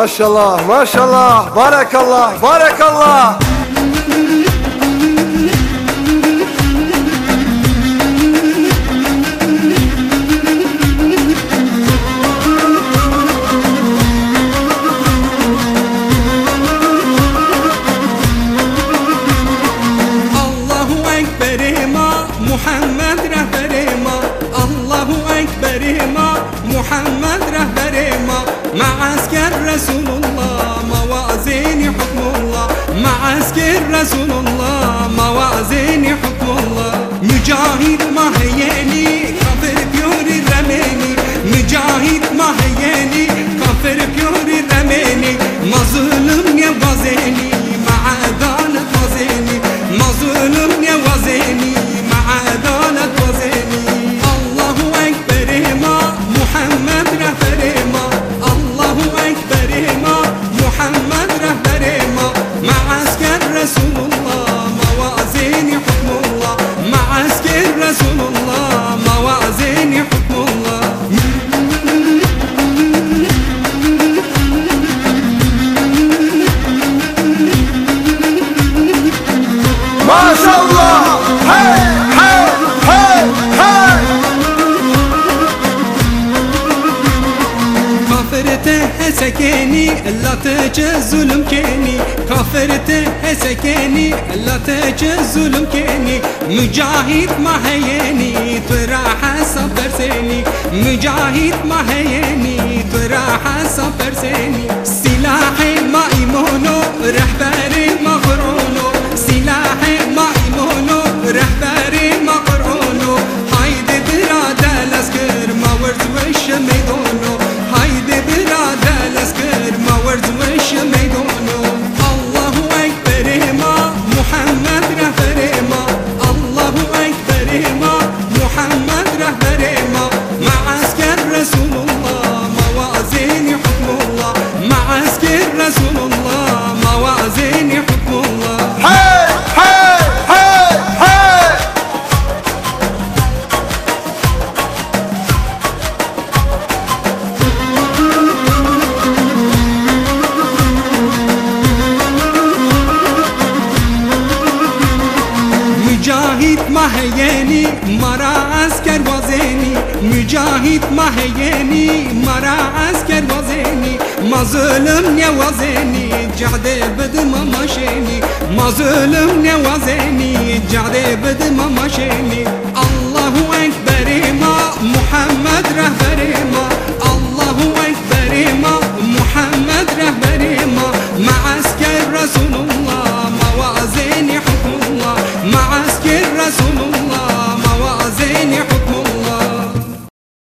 Maşallah maşallah. Barakallah barakallah. Muhammed rehberima Allahu Ekberima Muhammed rehberima رسول الله مواازين حكم الله. يجاهد ما هي الله هاي هاي هاي هاي كافرته هسكيني لا تجي ظلم كيني كافرته هسكيني لا تجي كيني مجاهد ما هيني ترى حسب درسيني مجاهد ما هيني ترى حسب درسيني الله موازين حكم الله Hey hey hey hey Mücahit maheyeni mara asker vazeni Mücahit maheyeni mara asker vazeni Mazlum ne vazeni Cade bedim amaşeni Mazlum ne vazeni Cade bedim amaşeni Allahu